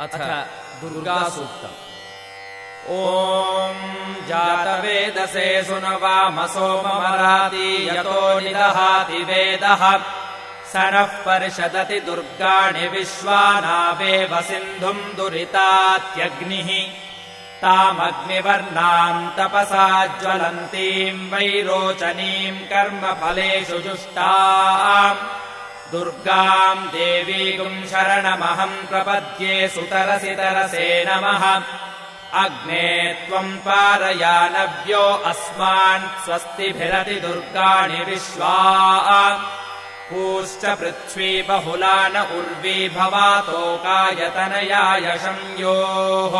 अथ दुर्गासूक्तम्। ॐ जातवेदसे सुनवामसोममराति यतो निदहाति वेदः। स नः परिषदति दुर्गाणि विश्वानावेव सिन्धुम् दुरितात्यग्निः। तामग्निवर्णाम् तपसा ज्वलन्तीम् वैरोचनीम् कर्मफलेषु जुष्टा दुर्गाम् देवीगुम् शरणमहम् प्रपद्ये सुतरसि तरसे नमः। अग्ने त्वम् पारयानव्यो अस्मान् स्वस्तिभिरति दुर्गाणि विश्वा। पूश्च पृथ्वी बहुला न उर्वी भवातोकायतनयाय संयोः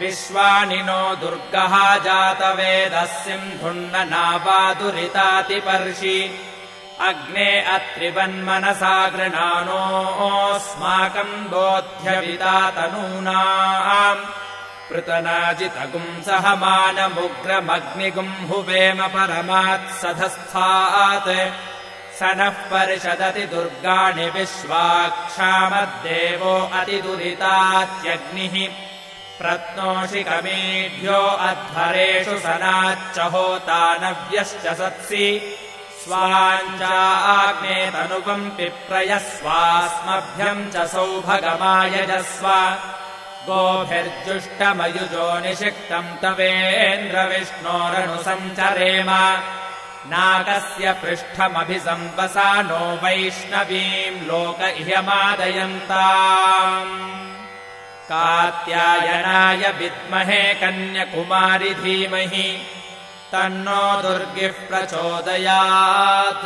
विश्वानि नो दुर्गः जातवेदः सिन्धुन्न नावादुरितातिपर्षि अग्ने अत्रिवन्मनसा गृणानोऽस्माकम् बोध्यवितातनूना पृतनाजितगुम् सह मानमुग्रमग्निगुम् हुवेम परमात्सधस्थात् स नः परिषदति दुर्गाणि विश्वाक्षामद्देवो अतिदुरितात्यग्निः प्रत्नोषिकमेभ्यो अध्वरेषु सनाच्च होतानव्यश्च सत्सि स्वाञ्चाग्ने तनुवम् पिप्रयस्वास्मभ्यम् च सौभगमायजस्व। गोभिर्जुष्टमयुजो निषिक्तम् तवेन्द्रविष्णोरनुसञ्चरेम। नागस्य पृष्ठमभिसम्पसा नो वैष्णवीम् लोक इह्यमादयन्ता कात्यायनाय विद्महे कन्यकुमारि धीमहि तन्नो दुर्गिः प्रचोदयात्